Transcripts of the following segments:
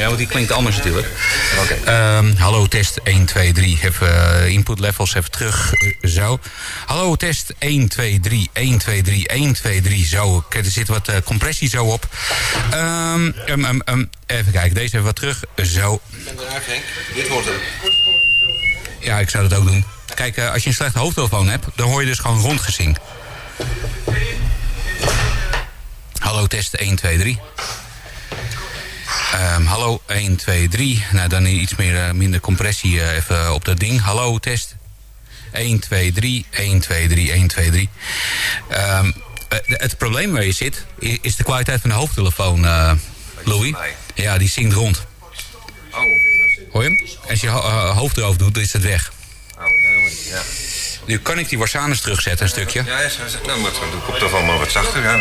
want die klinkt anders natuurlijk. Oké. Ehm, hallo, test 1, 2, 3. Even eh, input levels even terug. eh, zo. Hallo, test 1, 2, 3. 1, 2, 3. 1, 2, 3. Zo. Er zit wat eh, compressie zo op. Um, um, um, even kijken, deze even wat terug. Zo. Ik ben eruit, Henk. Dit wordt hem. Ja, ik zou dat ook doen. Kijk, als je een slechte hoofdtelefoon hebt, dan hoor je dus gewoon rondgezing. Hallo, test 1, 2, 3. Ehm, hallo, 1, 2, 3. Nou, dan iets meer, eh, minder compressie eh, even op dat ding. Hallo, test. 1, 2, 3. 1, 2, 3. 1, 2, 3. Ehm, eh, het probleem waar je zit, is de kwaliteit van de hoofdtelefoon, eh, Louis. Ja, die zingt rond. Oh, Hoor je hem? Als je ho hoofd erover doet, is het weg. oh, ja, ja. Nu kan ik die Warsanus terugzetten, een stukje. Ja, ja, nou, maar doe ik op toch allemaal wat zachter. Ja,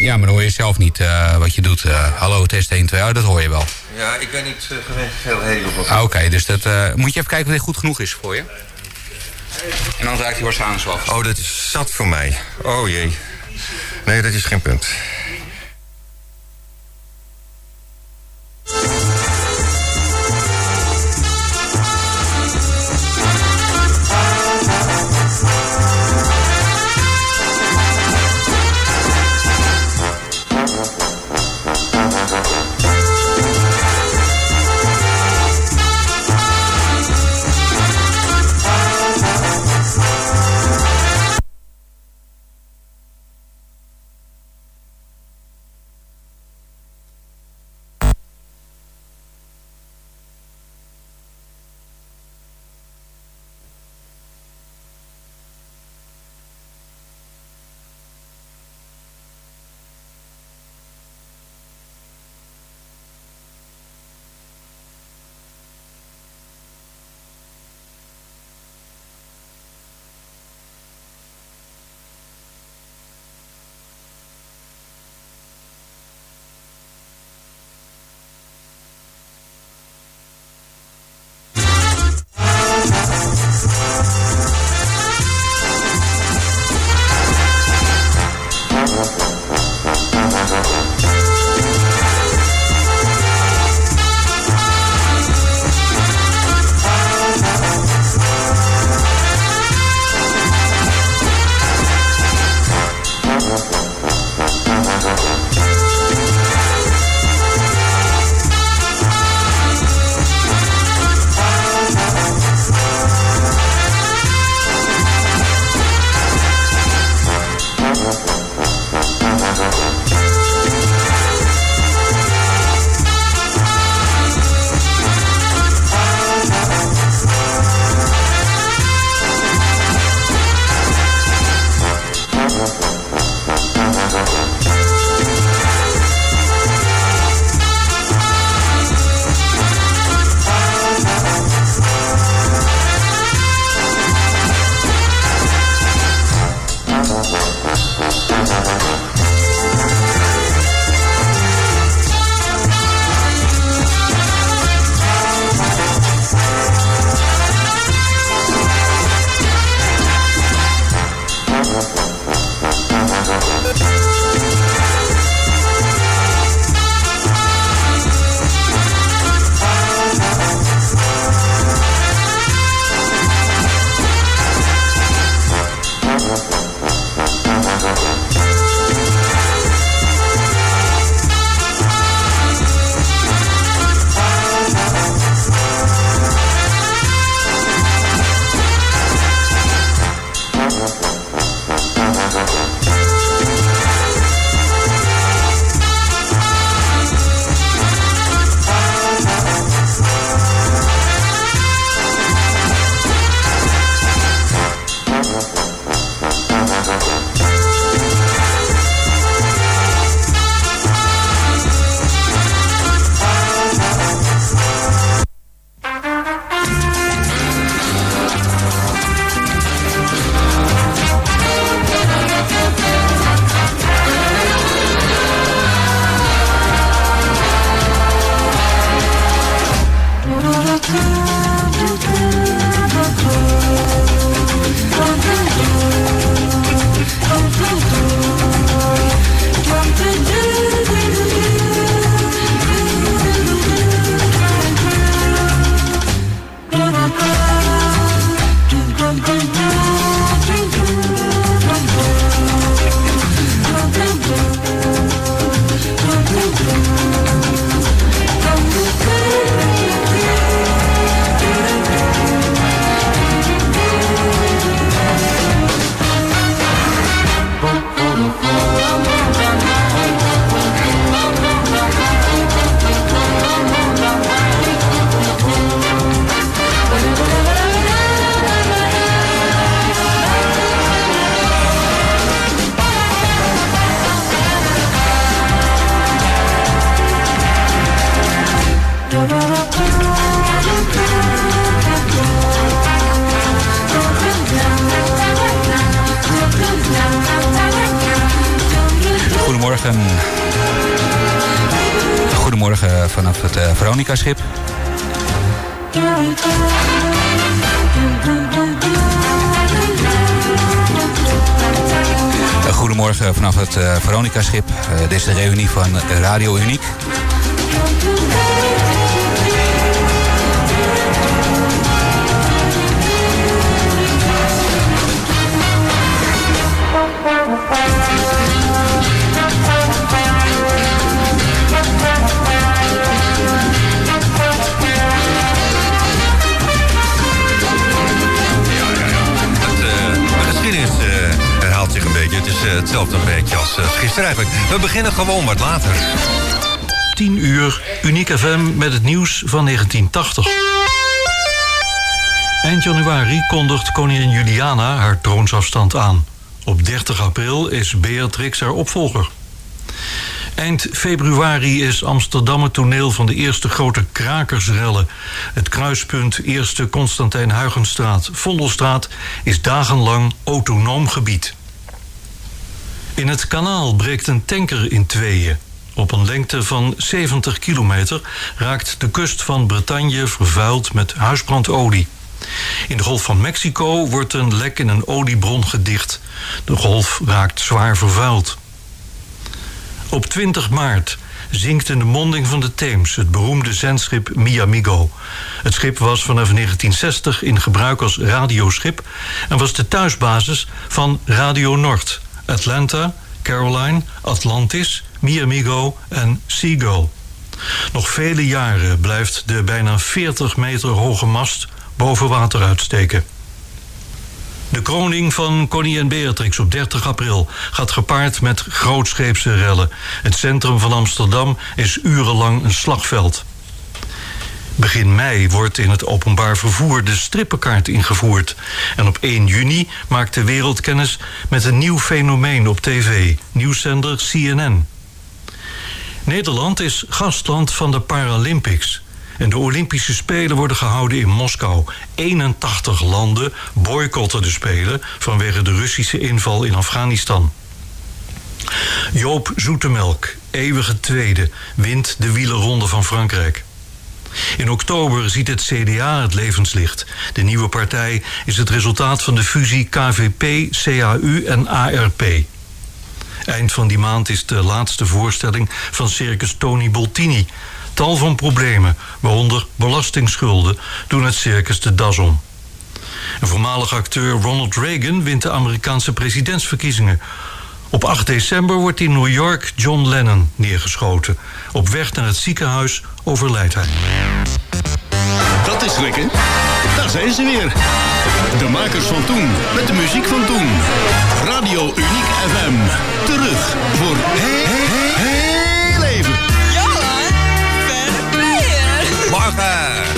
Ja, maar dan hoor je zelf niet eh, wat je doet. Eh, hallo, test 1, 2, oh, dat hoor je wel. ja ik ben niet eh, gewend veel heel op Ah, Oké, dus dat moet je even kijken of dit goed genoeg is voor je. En dan raakt die Warsanus af. Oh, dat is zat voor mij. Oh jee. Nee, dat is geen punt. Veronica-schip. Goedemorgen vanaf het uh, Veronica-schip. Uh, dit is de reunie van Radio Uniek. Hetzelfde beetje als uh, gisteren eigenlijk. We beginnen gewoon wat later. 10 uur, Uniek FM met het nieuws van 1980. Eind januari kondigt koningin Juliana haar troonsafstand aan. Op 30 april is Beatrix haar opvolger. Eind februari is Amsterdam het toneel van de eerste grote krakersrellen. Het kruispunt Eerste Constantijn Huygenstraat, Vondelstraat is dagenlang autonoom gebied. In het kanaal breekt een tanker in tweeën. Op een lengte van 70 kilometer raakt de kust van Bretagne vervuild met huisbrandolie. In de Golf van Mexico wordt een lek in een oliebron gedicht. De golf raakt zwaar vervuild. Op 20 maart zinkt in de monding van de Theems het beroemde zendschip Miamigo. Het schip was vanaf 1960 in gebruik als radioschip en was de thuisbasis van Radio Noord, Atlanta, Caroline, Atlantis, Miamigo en Seagull. Nog vele jaren blijft de bijna 40 meter hoge mast boven water uitsteken. De kroning van koningin Beatrix op 30 april gaat gepaard met grootscheepse rellen. Het centrum van Amsterdam is urenlang een slagveld. Begin mei wordt in het openbaar vervoer de strippenkaart ingevoerd. En op 1 juni maakt de wereld kennis met een nieuw fenomeen op tv, nieuwszender CNN. Nederland is gastland van de Paralympics. En de Olympische Spelen worden gehouden in Moskou. 81 landen boycotten de Spelen vanwege de Russische inval in Afghanistan. Joop Zoetemelk, eeuwige tweede, wint de wielerronde van Frankrijk. In oktober ziet het CDA het levenslicht. De nieuwe partij is het resultaat van de fusie KVP, CAU en ARP. Eind van die maand is de laatste voorstelling van circus Tony Boltini. Tal van problemen, waaronder belastingsschulden, doen het circus de das om. Een voormalig acteur Ronald Reagan wint de Amerikaanse presidentsverkiezingen. Op 8 december wordt in New York John Lennon neergeschoten. Op weg naar het ziekenhuis overlijdt hij. Dat is lekker. Daar zijn ze weer. De makers van toen, met de muziek van toen. Radio Uniek FM. Terug voor heel, heel even. Johan, verder player. Morgen!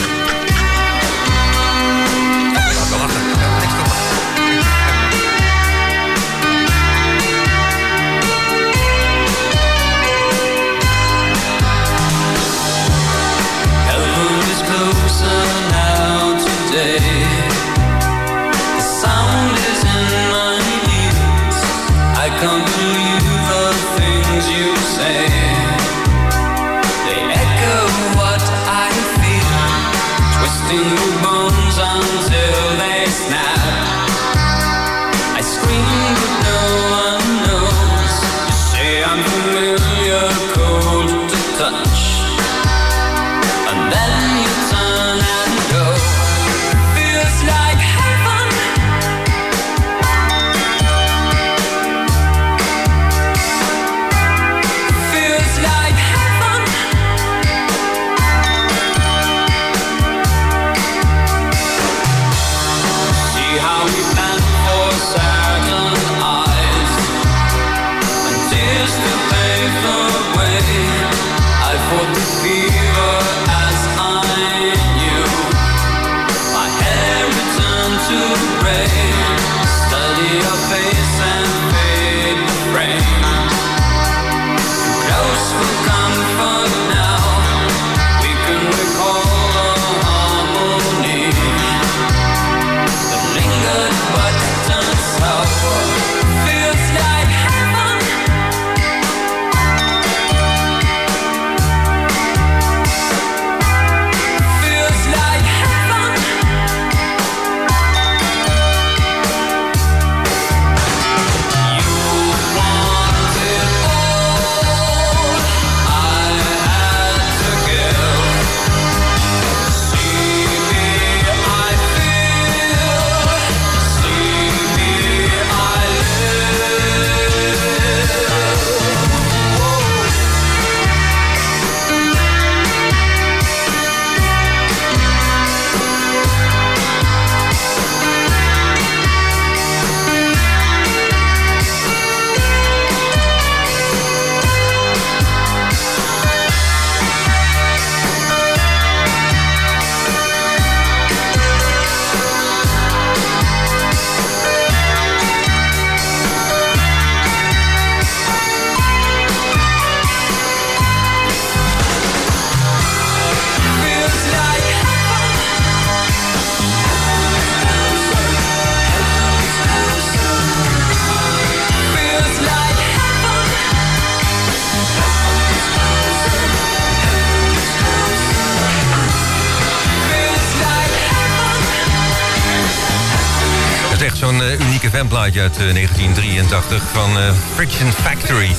Eh, fanplaatje uit eh, 1983 van eh, Friction Factory.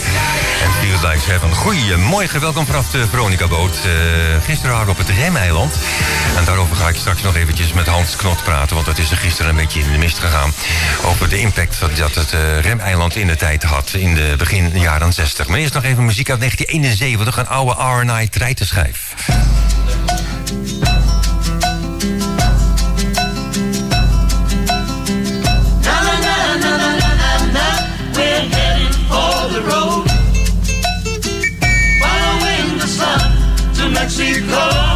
En Feels Like Seven. Goedemorgen, welkom vanaf de Veronica Boot. Eh, gisteren waren we op het Remeiland. En daarover ga ik straks nog eventjes met Hans Knot praten... want dat is er gisteren een beetje in de mist gegaan... over de impact dat, het eh, Remeiland in de tijd had... in de begin jaren 60. Maar eerst nog even muziek uit 1971, een oude R&I magical.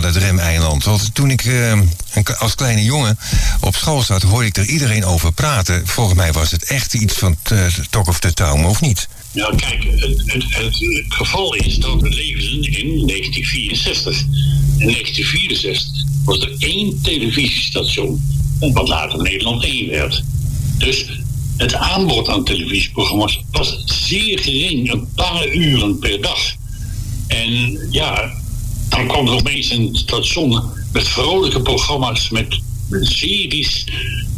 Van het, remeiland? Want toen ik eh, als kleine jongen op school zat, hoorde ik er iedereen over praten. Volgens mij was het echt iets van t- Talk of the Town, of niet? Nou, kijk, het, het, geval is dat we leven in 1964. In 1964 was er één televisiestation, wat later Nederland 1 werd. Dus het aanbod aan televisieprogramma's was zeer gering, een paar uren per dag. En ja, dan kwam er opeens een station met vrolijke programma's, met series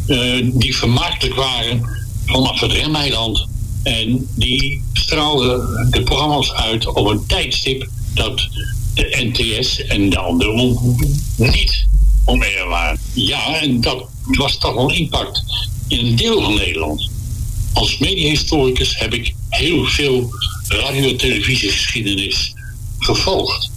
eh, die vermakelijk waren vanaf het Remeiland. En die straalden de programma's uit op een tijdstip dat de NTS en de andere niet om waren. Ja, en dat was toch wel impact in een deel van Nederland. Als mediahistoricus heb ik heel veel radio- en televisiegeschiedenis gevolgd.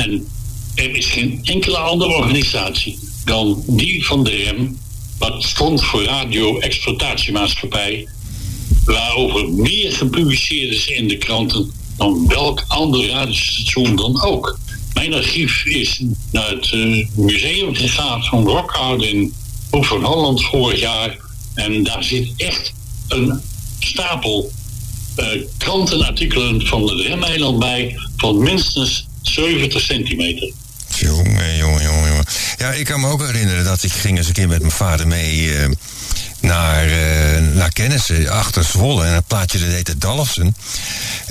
En er is geen enkele andere organisatie dan die van de REM, wat stond voor Radio Exploitatiemaatschappij, waarover meer gepubliceerd is in de kranten dan welk ander radiostation dan ook. Mijn archief is naar het eh, museum gegaan van Rockhout in Hoek van Holland vorig jaar. En daar zit echt een stapel eh, krantenartikelen van het Remeiland bij van minstens 70 centimeter. Jongen, jongen, jongen, jongen. Ja, ik kan me ook herinneren dat ik ging eens een keer met mijn vader mee eh, naar, eh, naar kennissen achter Zwolle. En een plaatje dat heette Dalfsen.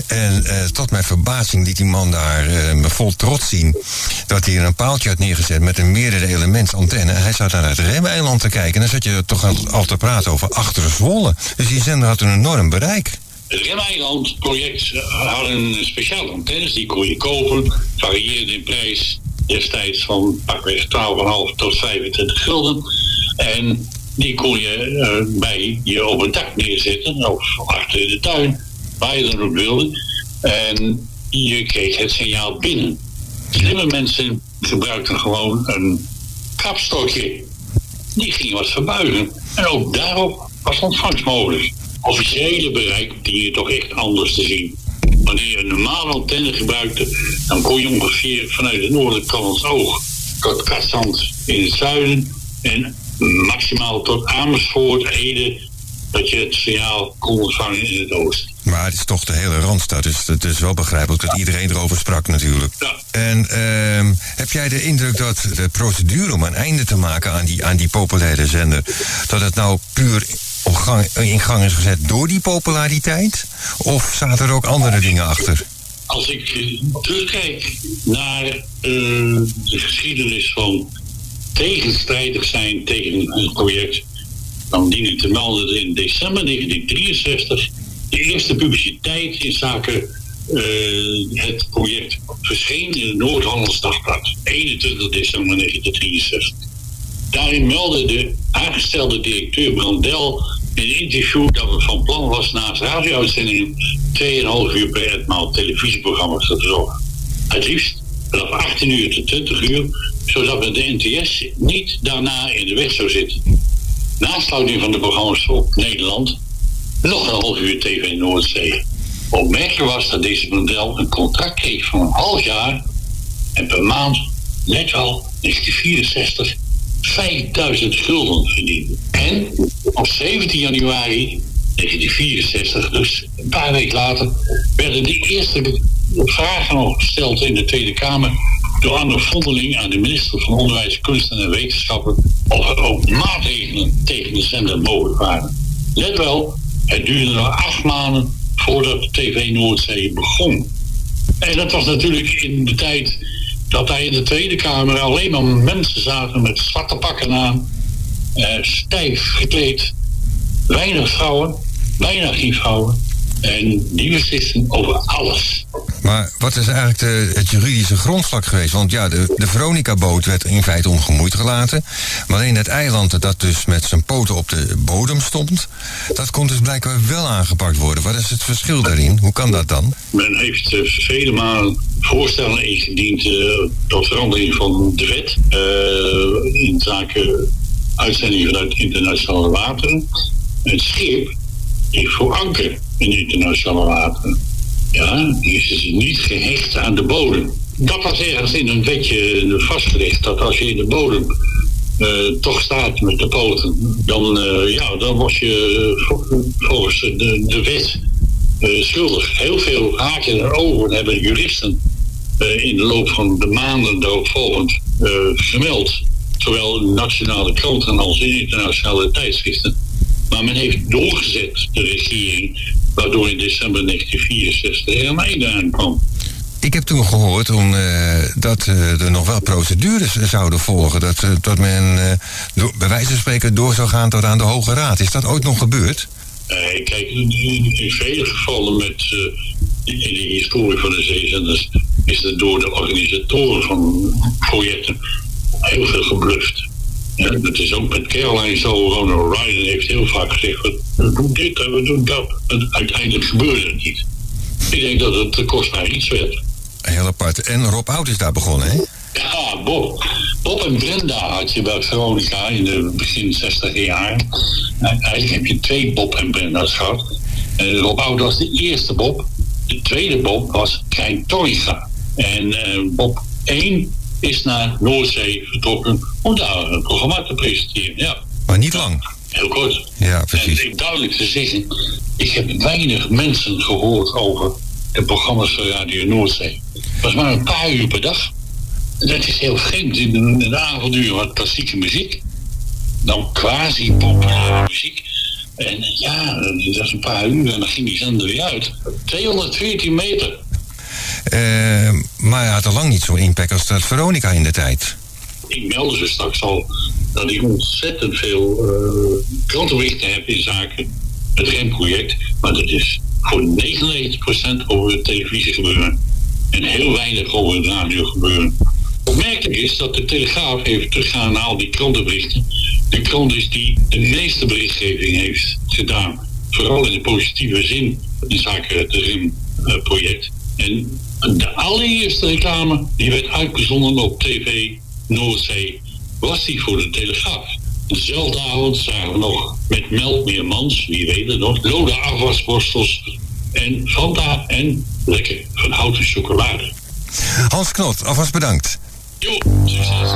En eh, tot mijn verbazing liet die man daar me vol trots zien... dat hij een paaltje had neergezet met een meerdere elements antenne. En hij zat naar het Remeiland te kijken. En dan zat je toch al, al te praten over achter Zwolle. Dus die zender had een enorm bereik. Het Remeiland-project had een speciale antennes, die kon je kopen, varieerde in prijs destijds van pakweg 12,5 tot 25 gulden. En die kon je eh, bij je op het dak neerzetten of achter de tuin, waar je dan ook wilde. En je kreeg het signaal binnen. Slimme mensen gebruikten gewoon een kapstokje. Die ging wat verbuigen. En ook daarop was ontvangst mogelijk. Officiële bereik die je toch echt anders te zien. Wanneer je een normale antenne gebruikte, dan kon je ongeveer vanuit noordelijke kant van het oog tot Katzand in het zuiden en maximaal tot Amersfoort, Ede, dat je het signaal kon ontvangen in het oosten. Maar het is toch de hele Randstad, dus het is wel begrijpelijk dat iedereen erover sprak natuurlijk. En ehm, heb jij de indruk dat de procedure om een einde te maken aan die, aan die populaire zender... dat het nou puur op gang, in gang is gezet door die populariteit? Of zaten er ook andere dingen achter? Als ik terugkijk naar eh, de geschiedenis van tegenstrijdig zijn tegen het project, dan dien ik te melden dat in december 1963 de eerste publiciteit in zaken eh, het project verscheen in het Noord-Hollands Dagblad, 21 december 1963. Daarin meldde de aangestelde directeur Brandel in een interview dat het van plan was naast radio-uitzendingen 2,5 uur per etmaal televisieprogramma's te verzorgen. Het liefst vanaf 18 uur tot 20 uur, zodat met de NTS niet daarna in de weg zou zitten. Na sluiting van de programma's op Nederland nog een half uur TV Noordzee. Opmerkelijk was dat deze model een contract kreeg van een half jaar en per maand, net al 1964, 5000 gulden verdiende. En op 17 januari 1964, dus een paar weken later, werden de eerste vragen al gesteld in de Tweede Kamer door Anne Vondeling aan de minister van Onderwijs, Kunsten en Wetenschappen of er ook maatregelen tegen de zender mogelijk waren. Let wel, het duurde nog acht maanden voordat TV Noordzee begon. En dat was natuurlijk in de tijd dat daar in de Tweede Kamer alleen maar mensen zaten met zwarte pakken aan, eh, stijf gekleed, weinig vrouwen, bijna geen vrouwen. En die beslisten over alles. Maar wat is eigenlijk de, het juridische grondslag geweest? Want ja, de, de Veronica-boot werd in feite ongemoeid gelaten. Maar alleen het eiland dat dus met zijn poten op de bodem stond... dat kon dus blijkbaar wel aangepakt worden. Wat is het verschil daarin? Hoe kan dat dan? Men heeft eh, vele malen voorstellen ingediend eh, tot verandering van de wet eh, in zaken uitzending vanuit internationale wateren. Het schip voor anker in internationale wateren. Ja, die is dus niet gehecht aan de bodem. Dat was ergens in een wetje vastgelegd dat als je in de bodem eh, toch staat met de poten, dan, eh, ja, dan was je eh, vol- volgens de, de wet schuldig. Heel veel haken erover hebben juristen in de loop van de maanden daaropvolgend gemeld. Zowel nationale kranten als in internationale tijdschriften. Maar men heeft doorgezet, de regering, waardoor in december 1964 er een einde aankwam. Ik heb toen gehoord om, eh, dat eh, er nog wel procedures zouden volgen. Dat, eh, dat men door- bij wijze van spreken door zou gaan tot aan de Hoge Raad. Is dat ooit nog gebeurd? Kijk, in, vele gevallen met in de historie van de zeezenders is er door de organisatoren van projecten heel veel gebluft. Dat is ook met Caroline zo. Ronald Reagan heeft heel vaak gezegd: we doen dit en we doen dat. En uiteindelijk gebeurde het niet. Ik denk dat het kostbaar iets werd. Heel apart. En Rob Oud is daar begonnen, hè? Ja, Bob. Bob en Brenda had je bij Veronica in de begin 60 jaar. Eigenlijk heb je twee Bob en Brenda's gehad. Eh, Rob Oud was de eerste Bob. De tweede Bob was Krijn Torriga. En eh, Bob 1 is naar Noordzee vertrokken om daar een programma te presenteren. Ja, Maar niet lang. heel kort. Ja, precies. En ik duidelijk te zeggen, ik heb weinig mensen gehoord over de programma's van Radio Noordzee. Het was maar een paar uur per dag. Dat is heel vreemd. In de, in de avonduren wat klassieke muziek. Dan quasi-populaire muziek. En ja, dat is een paar uur en dan ging die zender weer uit. 214 meter. Eh, maar hij had al lang niet zo'n impact als dat Veronica in de tijd. Ik meldde ze straks al dat ik ontzettend veel eh krantenberichten heb in zaken het remproject. Maar dat is voor 99% over de televisie gebeuren. En heel weinig over het radio gebeuren. Opmerkelijk is dat de Telegraaf even teruggaan naar al die krantenberichten. De krant is die de meeste berichtgeving heeft gedaan. Vooral in de positieve zin in zaken het RIM-project. En de allereerste reclame die werd uitgezonden op tv Noordzee was die voor de Telegraaf. Dezelfde avond zagen we nog met Melkmeermans, wie weet het nog, Loda afwasborstels en Fanta en lekker van houten chocolade. Hans Knot, alvast bedankt. Jo, succes.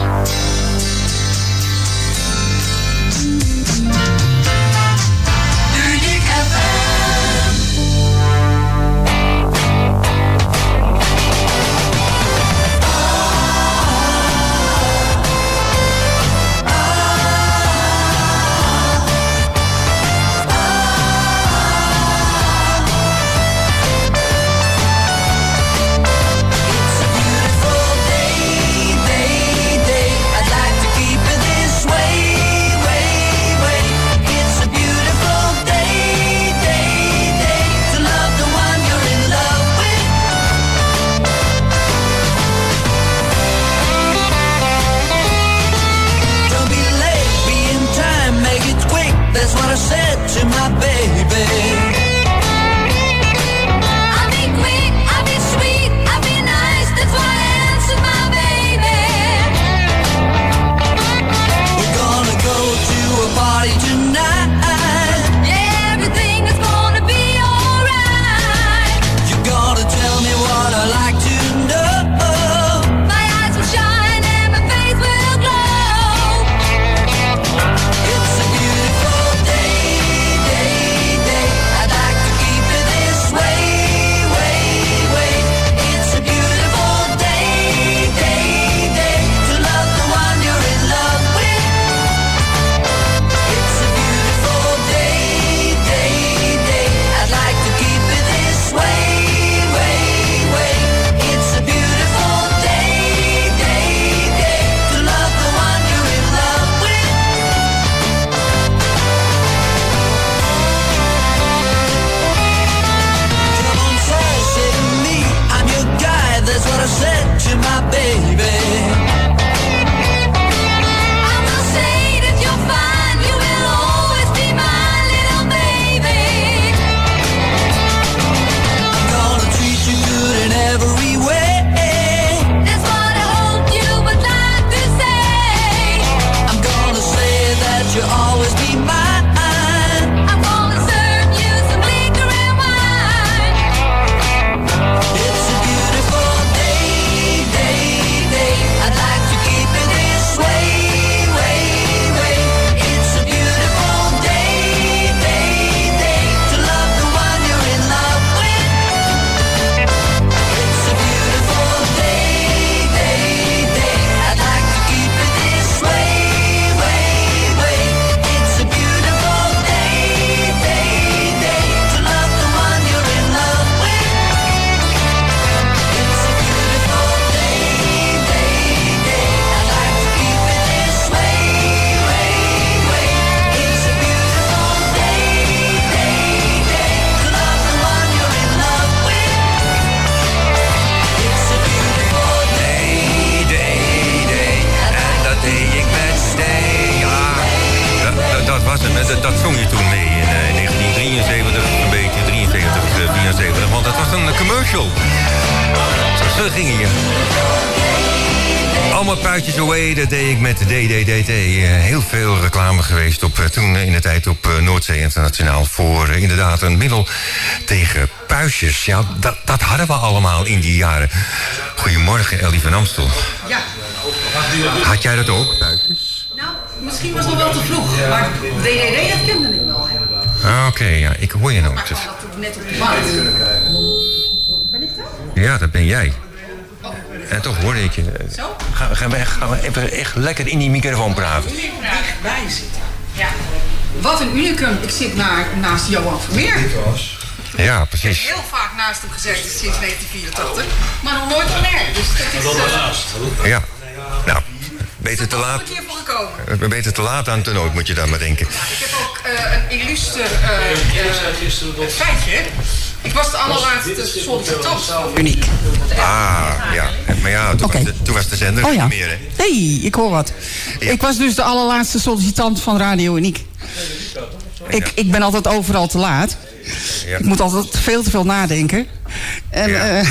Voor eh, inderdaad een middel tegen puistjes. Ja, dat, dat hadden we allemaal in die jaren. Goedemorgen, Ellie van Amstel. Ja. Had jij dat ook, puistjes? Nou, misschien was het nog wel te vroeg. Maar DDD, dat kende ik wel. Ja. Ah, Oké, ja, ik hoor je ik had net op de. Ben ik dat? Ja, dat ben jij. En toch hoorde ik je. Zo? Gaan, we- gaan we, echt, gaan we even echt lekker in die microfoon praten? Dichtbij zitten. Ja. Wat een unicum. Ik zit naar, naast Johan Vermeer. Ja, Ik heb precies. heel vaak naast hem gezeten sinds 1984. Maar nog nooit gemerkt. Dus dat is... eh, Ja. Nou, beter te laat. Beter te laat aan te nood, moet je dan maar denken. Ik heb ook eh, een illuster eh, eh, feitje. Ik was de allerlaatste sollicitant van Uniek. Ah, ja. Maar ja, toen, Oké. was, de, toen was de zender Oh ja. niet meer, hè? hey, ik hoor wat. Ik was dus de allerlaatste sollicitant van Radio Uniek. Ik, ik ben altijd overal te laat. Ja. Ik moet altijd veel te veel nadenken. En Ja. eh,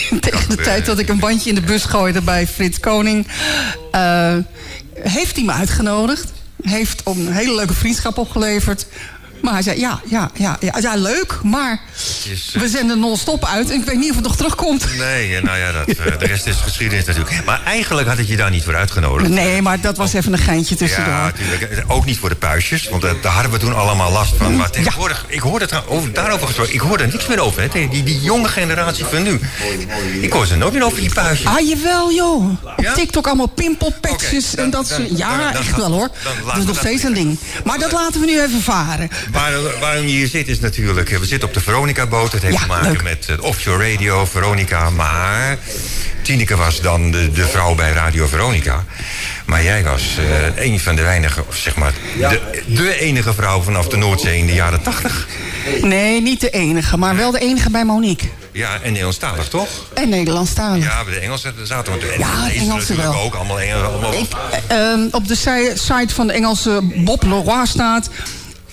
tegen de tijd dat ik een bandje in de bus gooide bij Frits Koning... eh, heeft hij me uitgenodigd. Heeft een hele leuke vriendschap opgeleverd. Maar hij zei, ja, ja, ja, ja, ja leuk, maar is, we zenden non-stop uit... en ik weet niet of het nog terugkomt. Nee, nou ja, dat, eh, de rest is geschiedenis natuurlijk. Maar eigenlijk had ik je daar niet voor uitgenodigd. Nee, maar dat was even een geintje tussendoor. Ja, natuurlijk. Ook niet voor de puistjes, want eh, daar hadden we toen allemaal last van. Maar tegenwoordig, ik hoorde het over, daarover gesproken, ik hoor er niks meer over. Hè. Die, die jonge generatie van nu. Ik hoor ze nooit meer over die puistjes. Ah, jawel, joh. Op Ja? TikTok allemaal pimpelpatches Oké, dan- en dat soort... Ja, dan- dan- echt wel, hoor. dat is nog steeds een ding. Maar dat laten we nu even varen. Waar- waarom je hier zit is natuurlijk... eh, We zitten op de Veronica-boot. Het heeft Ja, te maken leuk. met eh, offshore radio, Veronica. Maar Tineke was dan de, de vrouw bij Radio Veronica. Maar jij was eh, een van de weinige, of zeg maar... De, de enige vrouw vanaf de Noordzee in de jaren tachtig. Nee, niet de enige, maar wel de enige bij Monique. Ja, en Nederlandstalig, toch? En Nederlandstalig. Ja, de Engelsen zaten we... En Ja, de Engelsen natuurlijk wel. ook. Allemaal Engels. Allemaal, Ik, eh, ehm, op de si- site van de Engelse Bob Leroy staat...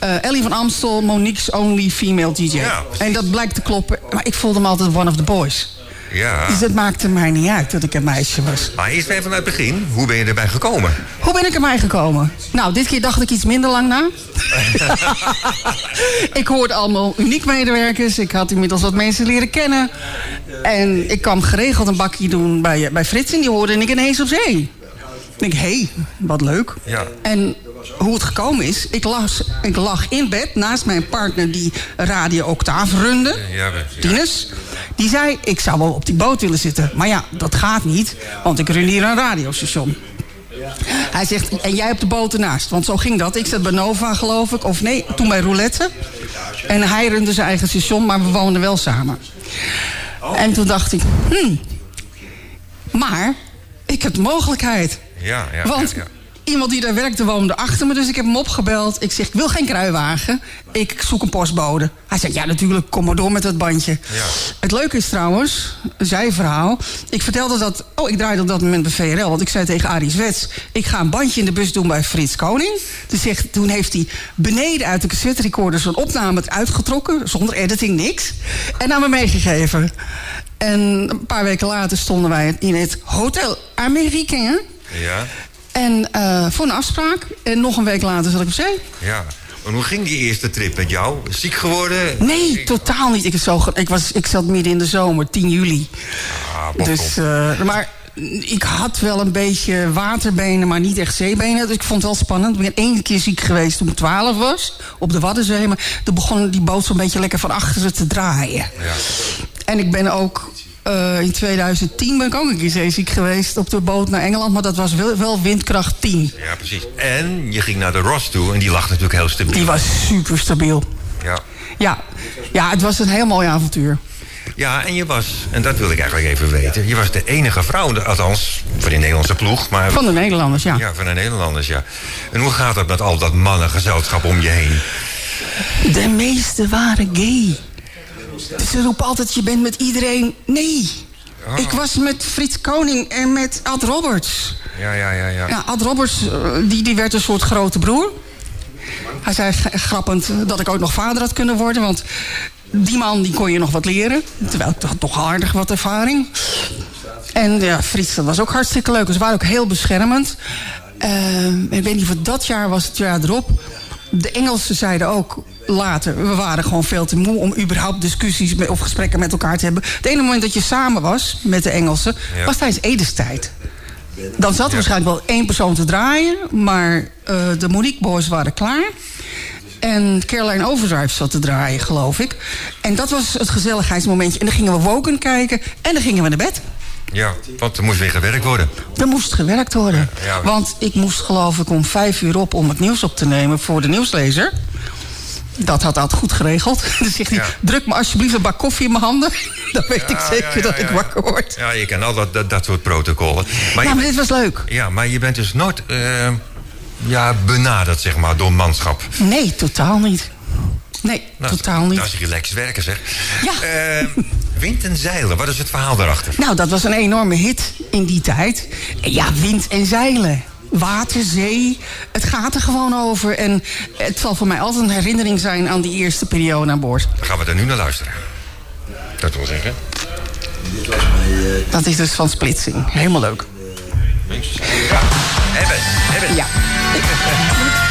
eh, Ellie van Amstel, Monique's only female DJ. Ja, en dat blijkt te kloppen. Maar ik voelde me altijd one of the boys. ja. Dus het maakte mij niet uit dat ik een meisje was. Maar eerst even vanuit het begin. Hoe ben je erbij gekomen? Hoe ben ik erbij gekomen? Nou, dit keer dacht ik iets minder lang na. ik hoorde allemaal uniek medewerkers. Ik had inmiddels wat mensen leren kennen. En ik kwam geregeld een bakje doen bij, bij Frits. En die hoorde ik ineens op zee. Ik denk, hé, hey, wat leuk. Ja. En hoe het gekomen is, ik, las, ik lag in bed naast mijn partner die Radio Octave runde. Ja. Tinus. Die zei, ik zou wel op die boot willen zitten. Maar ja, dat gaat niet, want ik run hier een radiostation. Hij zegt, en jij op de boot ernaast. Want zo ging dat. Ik zat bij Nova, geloof ik. Of nee, toen bij Roulette. En hij runde zijn eigen station, maar we woonden wel samen. En toen dacht ik, hmm, maar ik heb de mogelijkheid. Ja, ja, Want ja, ja. Iemand die daar werkte woonde achter me, dus ik heb hem opgebeld. Ik zeg, ik wil geen kruiwagen, ik zoek een postbode. Hij zegt, ja natuurlijk, kom maar door met dat bandje. Ja. Het leuke is trouwens, zijn verhaal. Ik vertelde dat, oh ik draaide op dat moment bij VRL. Want ik zei tegen Arie Zwets, ik ga een bandje in de bus doen bij Frits Koning. Dus zegt, toen heeft hij beneden uit de cassette recorder zo'n opname uitgetrokken. Zonder editing, niks. En naar me meegegeven. En een paar weken later stonden wij in het Hotel Américain. Ja, En eh, voor een afspraak. En nog een week later zat ik op zee. ja. En hoe ging die eerste trip met jou? Ziek geworden? Nee, totaal niet. Ik, was zo, ik, was, ik zat midden in de zomer, 10 juli. Ah, Dus, eh, maar ik had wel een beetje waterbenen, maar niet echt zeebenen. Dus ik vond het wel spannend. Ik ben één keer ziek geweest toen ik 12 was. Op de Waddenzee. Maar toen begon die boot zo'n beetje lekker van achteren te draaien. Ja. En ik ben ook... eh, in 2010 ben ik ook een keer zeeziek geweest op de boot naar Engeland. Maar dat was wel, wel windkracht 10. ja, precies. En je ging naar de Ross toe en die lag natuurlijk heel stabiel. Die was super stabiel. Ja. Ja. ja, het was een heel mooi avontuur. ja, en je was, en dat wil ik eigenlijk even weten... je was de enige vrouw, althans voor de Nederlandse ploeg... maar Van de Nederlanders, ja. Ja, van de Nederlanders, ja. En hoe gaat het met al dat mannengezelschap om je heen? De meeste waren gay. Ze roepen altijd, je bent met iedereen. Nee. Oh. Ik was met Frits Koning en met Ad Roberts. Ja, ja, ja, ja. Ja, Ad Roberts, eh, die, die werd een soort grote broer. Hij zei grappend dat ik ook nog vader had kunnen worden. Want die man die kon je nog wat leren. Terwijl ik had toch aardig wat ervaring. En ja, Frits, dat was ook hartstikke leuk. Ze waren ook heel beschermend. Eh, ik weet niet of dat jaar was, het jaar erop. De Engelsen zeiden ook later... we waren gewoon veel te moe om überhaupt discussies of gesprekken met elkaar te hebben. Het ene moment dat je samen was met de Engelsen... Ja. was tijdens edestijd. Dan zat er waarschijnlijk wel één persoon te draaien... maar eh, de Monique Boys waren klaar... En Caroline Overdrive zat te draaien, geloof ik. En dat was het gezelligheidsmomentje. En dan gingen we Woken kijken en dan gingen we naar bed. Ja, want er moest weer gewerkt worden. Er moest gewerkt worden. Ja. Want ik moest geloof ik om vijf uur op om het nieuws op te nemen voor de nieuwslezer. Dat had altijd goed geregeld. Dan zegt hij, Ja. druk me alsjeblieft een bak koffie in mijn handen. Dan weet ik zeker ja, dat ik wakker word. Ja, je kent al dat, dat, dat soort protocollen. Maar ja, je, maar dit was leuk. ja, maar je bent dus nooit eh, ja, benaderd, zeg maar, door manschap. Nee, totaal niet. Nee, Nou, totaal niet. Dat is relaxed werken, zeg. Ja. Eh, wind en zeilen, wat is het verhaal daarachter? Nou, dat was een enorme hit in die tijd. Ja, wind en zeilen. Water, zee, het gaat er gewoon over. En het zal voor mij altijd een herinnering zijn aan die eerste periode aan boord. Dan gaan we er nu naar luisteren. Dat wil zeggen. Dat is dus van splitsing. Helemaal leuk. Ja, hebben, hebben. Ja.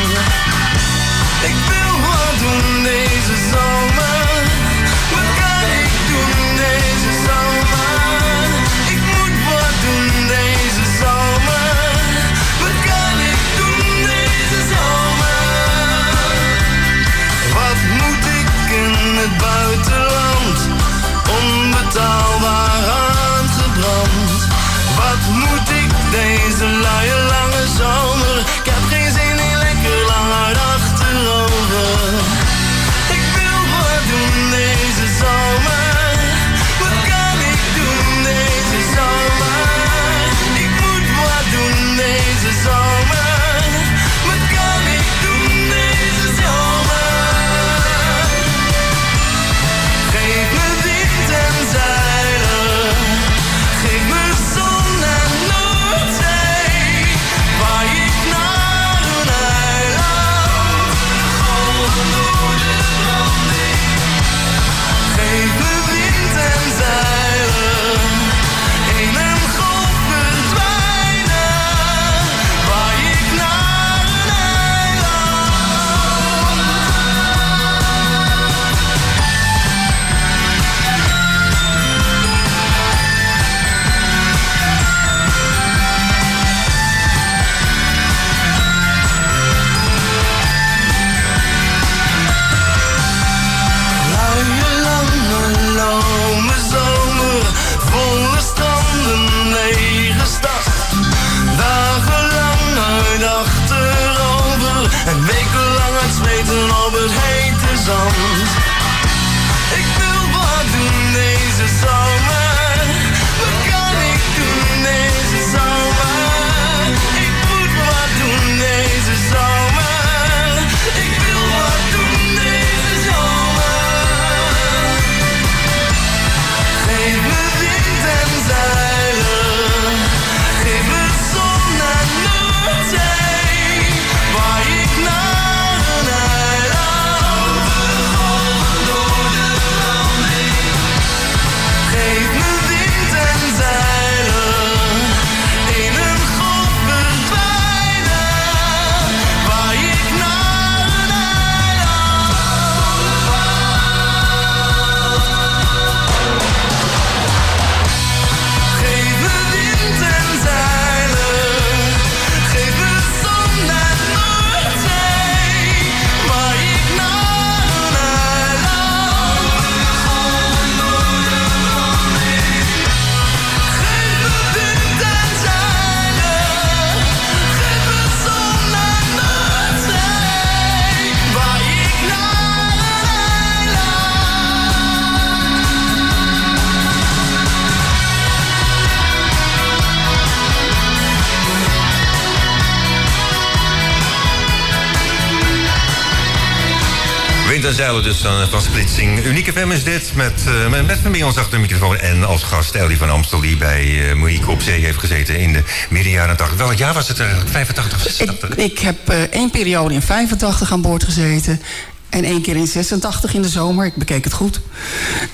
Zeilen dus van, van Splitsing. Unieke FM is dit, met, eh, met, met van achter de microfoon. En als gast Ellie van Amstel, die bij eh, Monique op zee heeft gezeten in de midden jaren 80. Welk jaar was het eigenlijk? 85, 86? Ik, ik heb eh, één periode in 85 aan boord gezeten. En één keer in 86 in de zomer. Ik bekeek het goed.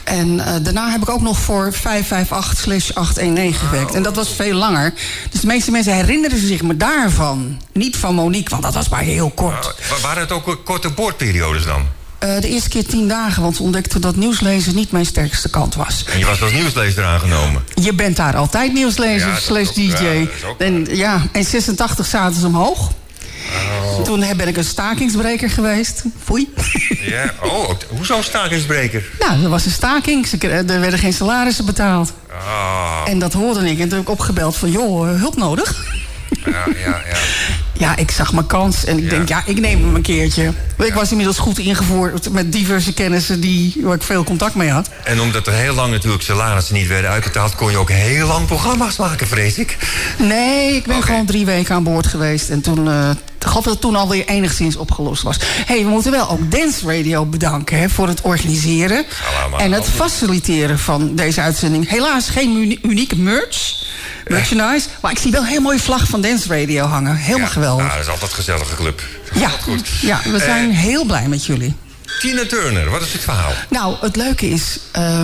En eh, daarna heb ik ook nog voor 558-819 gewerkt. En dat was veel langer. Dus de meeste mensen herinneren zich me daarvan. Niet van Monique, want dat was maar heel kort. Wa- Waren het ook korte boordperiodes dan? Eh, de eerste keer tien dagen, want ze ontdekten dat nieuwslezen niet mijn sterkste kant was. En je was als nieuwslezer aangenomen. Je bent daar altijd nieuwslezer Ja, dat slash ook, DJ. en ja, in 86 zaten ze omhoog. Oh. Toen ben ik een stakingsbreker geweest. Foei. Ja, oh, hoezo stakingsbreker? Nou, er was een staking. Er werden geen salarissen betaald. Ah, En dat hoorde ik. En toen heb ik opgebeld van, joh, hulp nodig? ja, ja, ja. Ja, ik zag mijn kans. En ik denk, ja, ik neem hem een keertje. Ik was inmiddels goed ingevoerd met diverse kennissen die, waar ik veel contact mee had. En omdat er heel lang natuurlijk salarissen niet werden uitbetaald... kon je ook heel lang programma's maken, vrees ik. Nee, ik ben gewoon drie weken aan boord geweest. En toen, eh ik geloof dat het toen alweer enigszins opgelost was. hey, we moeten wel ook Dance Radio bedanken hè, voor het organiseren. en het faciliteren van deze uitzending. Helaas geen uni- unieke merch. Merchandise. Maar ik zie wel een heel mooie vlag van Dance Radio hangen. Helemaal geweldig. Nou, dat is altijd een gezellige club. Ja, ja, we zijn Eh, heel blij met jullie. Tina Turner, wat is het verhaal? Nou, het leuke is, eh,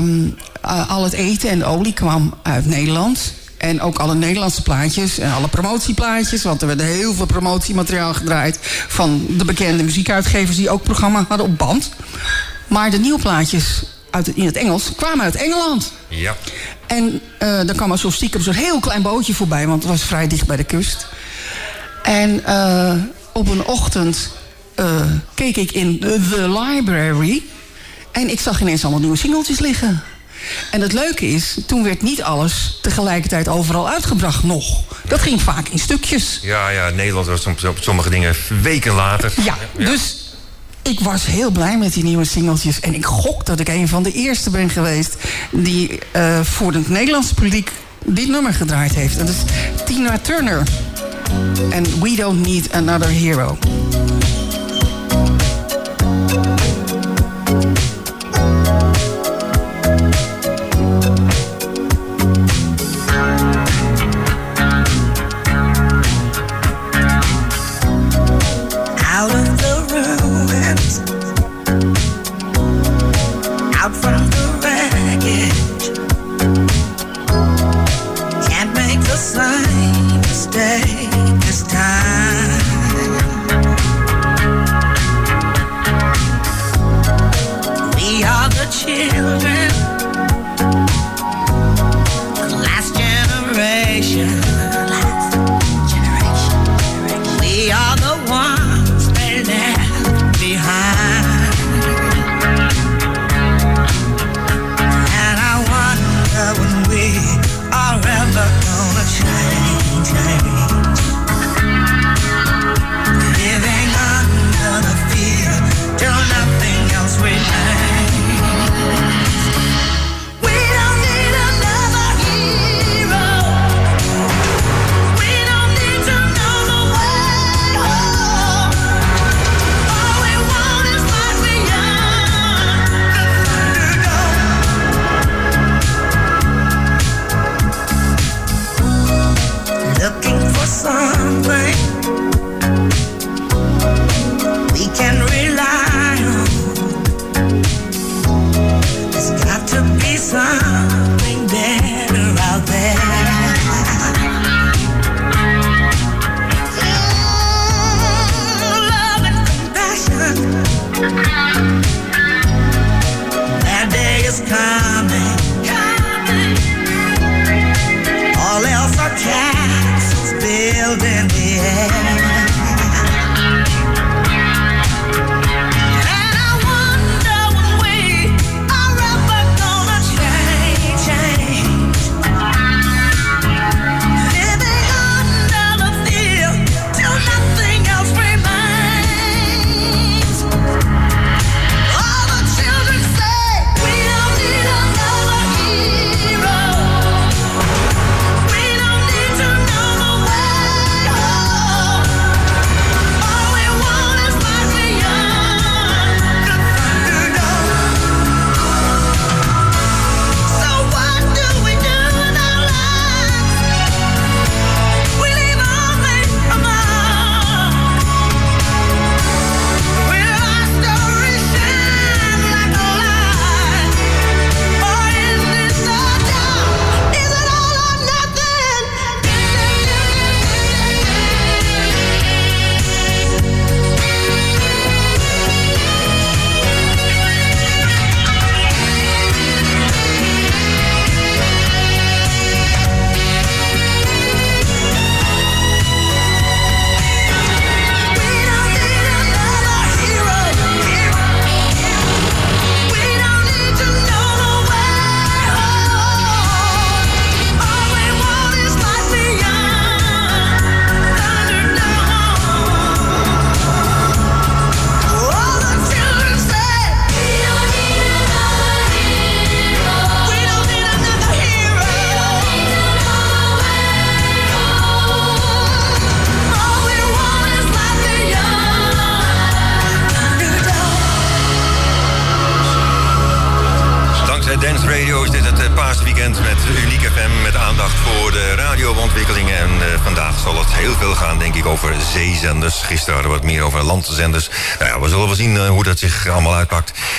al het eten en de olie kwam uit Nederland. En ook alle Nederlandse plaatjes en alle promotieplaatjes. Want er werd heel veel promotiemateriaal gedraaid van de bekende muziekuitgevers die ook programma hadden op band. Maar de nieuwe plaatjes uit, in het Engels kwamen uit Engeland. Ja. En uh, er kwam er zo stiekem zo'n heel klein bootje voorbij, want het was vrij dicht bij de kust. En uh, op een ochtend uh, keek ik in the, the library. En ik zag ineens allemaal nieuwe singeltjes liggen. En het leuke is, toen werd niet alles tegelijkertijd overal uitgebracht nog. Dat ging vaak in stukjes. Ja, ja, Nederland was op sommige dingen weken later. Ja, dus ik was heel blij met die nieuwe singeltjes. En ik gok dat ik een van de eerste ben geweest... die uh, voor het Nederlandse publiek dit nummer gedraaid heeft. Dat is Tina Turner. En We Don't Need Another Hero.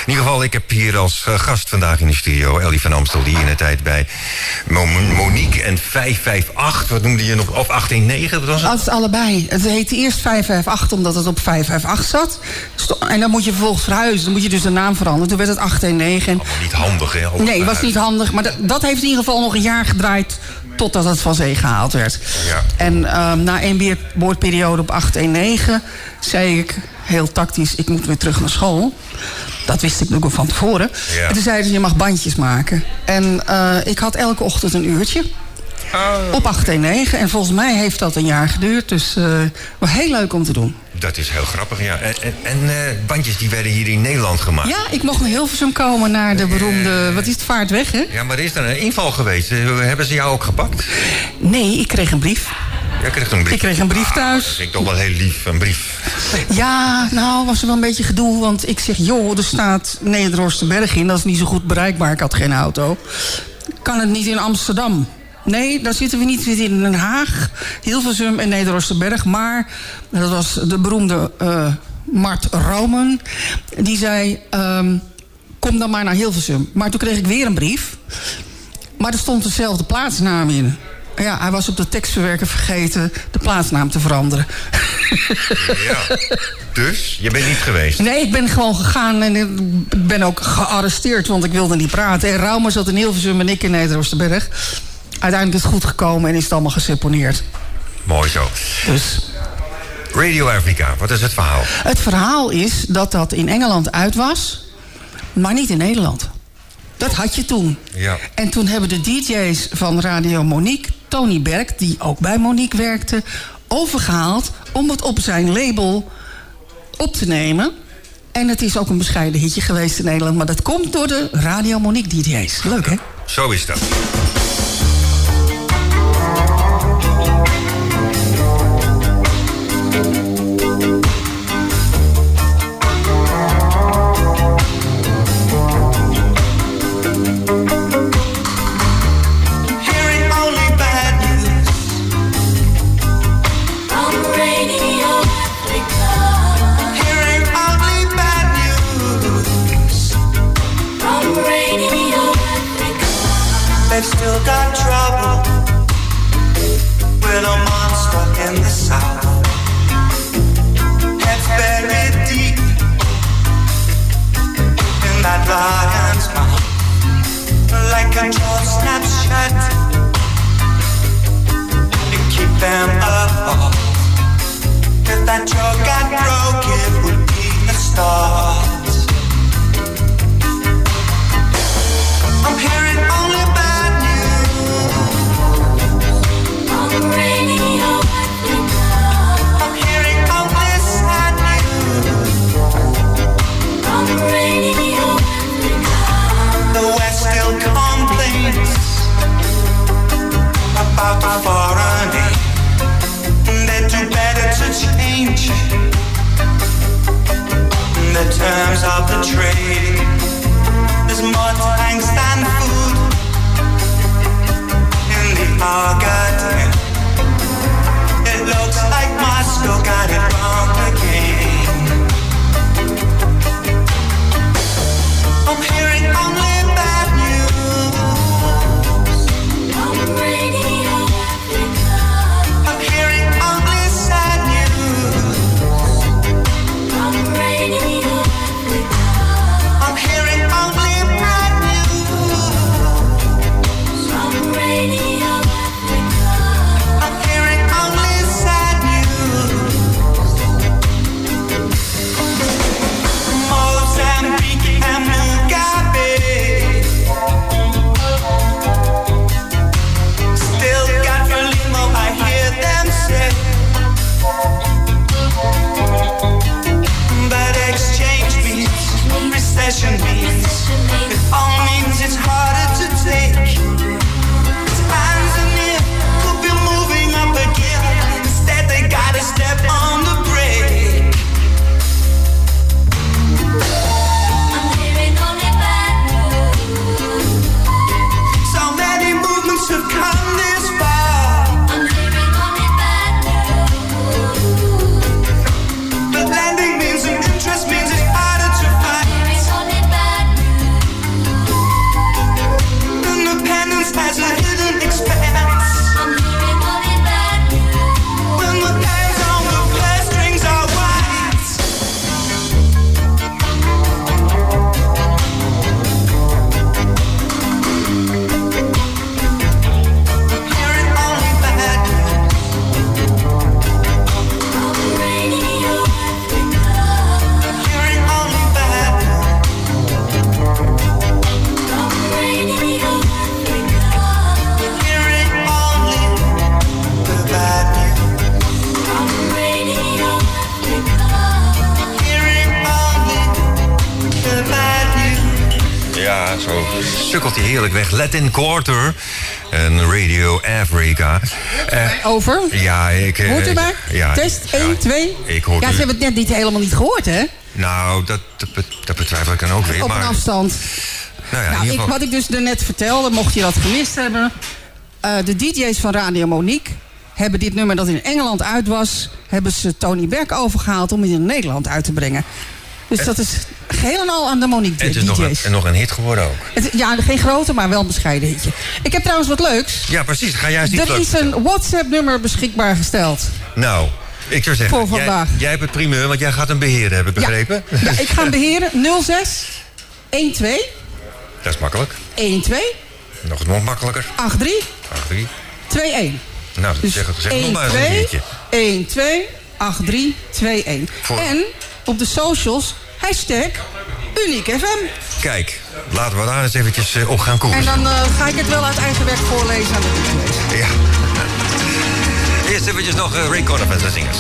In ieder geval, ik heb hier als eh, gast vandaag in de studio... Ellie van Amstel, die in de tijd bij Mo- Monique en 558... wat noemde je nog? Of 819, wat was het? Is allebei. Het heette eerst 558 omdat het op 558 zat. En dan moet je vervolgens verhuizen. Dan moet je dus de naam veranderen. Toen werd het 819. En... Niet handig, hè? Nee, was niet handig. Maar dat, dat heeft in ieder geval nog een jaar gedraaid... totdat het van zee gehaald werd. Ja. En ehm, na één boordperiode op 819 zei ik heel tactisch... ik moet weer terug naar school. Dat wist ik natuurlijk ook van tevoren. Ja. En toen zeiden ze, je mag bandjes maken. En eh, ik had elke ochtend een uurtje. Op 819. En volgens mij heeft dat een jaar geduurd. Dus wel heel leuk om te doen. Dat is heel grappig, ja. En, en, en, eh, bandjes die werden hier in Nederland gemaakt. Ja, ik mocht naar Hilversum komen naar de beroemde... Wat is het, Vaartweg, hè? Ja, maar er is er een inval geweest. Hebben ze jou ook gepakt? Nee, ik kreeg een brief. Jij kreeg een brief. Ik kreeg een brief Dat thuis. vind ik toch wel heel lief, een brief. Ja, nou was er wel een beetje gedoe. Want ik zeg, joh, er staat Nederhorstenberg in. Dat is niet zo goed bereikbaar. Ik had geen auto. Kan het niet in Amsterdam? Nee, daar zitten we niet. We zitten in Den Haag, Hilversum en Nederhorstenberg. Maar, dat was de beroemde eh, Mart Roman. Die zei, ehm, kom dan maar naar Hilversum. Maar toen kreeg ik weer een brief. Maar er stond dezelfde plaatsnaam in. Ja, hij was op de tekstverwerker vergeten de plaatsnaam te veranderen. Ja. Dus, je bent niet geweest. Nee, ik ben gewoon gegaan en ik ben ook gearresteerd, want ik wilde niet praten. En Raumer zat in Hilversum en ik in Nederoosterberg. Uiteindelijk is het goed gekomen en is het allemaal geseponeerd. Mooi zo. Dus. Radio Africa, wat is het verhaal? Het verhaal is dat dat in Engeland uit was, maar niet in Nederland. Dat had je toen. Ja. En toen hebben de DJ's van Radio Monique, Tony Berg, die ook bij Monique werkte, overgehaald om het op zijn label op te nemen. En het is ook een bescheiden hitje geweest in Nederland, maar dat komt door de Radio Monique DJ's. Leuk hè? Zo is dat. Latin Quarter en Radio Africa. Eh, Over? ja, ik... eh, Hoort u? Ja, Test, 1, 2. Ik hoor Ja, u. ze hebben het net niet helemaal niet gehoord, hè? Nou, dat, dat, betwijfel ik dan ook weer. Op een maar, afstand. nou ja, in Nou, ik, wat ik dus net vertelde, mocht je dat gemist hebben. eh, de DJ's van Radio Monique hebben dit nummer dat in Engeland uit was... hebben ze Tony Beck overgehaald om het in Nederland uit te brengen. Dus dat is geheel en al aan de Monique En het is nog een, nog een hit geworden ook. Het- ja, geen grote, maar wel een bescheiden hitje. Ik heb trouwens wat leuks. Ja, precies. Ga iets Er is een WhatsApp-nummer beschikbaar gesteld. Nou, ik zou zeggen, Voor jij, vandaag. jij hebt het primeur, want jij gaat hem beheren, heb ik begrepen? Ja, ik ga hem beheren. 06 12 Dat is makkelijk. 12 Nog, nog makkelijker. 83 8, 3. 21. Nou, Dus zeg, zeg nog 1, maar eens een 2, keertje. 1, 2, 8, 3, 2, 1. Voor- En op de socials, hashtag Uniek FM. Kijk, laten we daar eens eventjes eh, op gaan koersen. En dan eh, ga ik het wel uit eigen werk voorlezen aan de. Ja. Eerst eventjes nog uh, Ray Conniff en zijn zingers.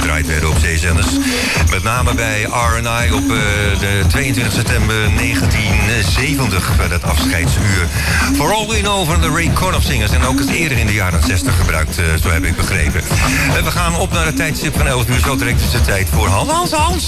Gedraaid werden op zeezenders. Met name bij RNI op eh, de 22 september 1970 bij dat afscheidsuur. For All We Know van de Ray Conniff Singers en ook het eerder in de jaren 60 gebruikt, eh, zo heb ik begrepen. En we gaan op naar het tijdstip van 11 uur, zo direct is het tijd voor Hans Hans.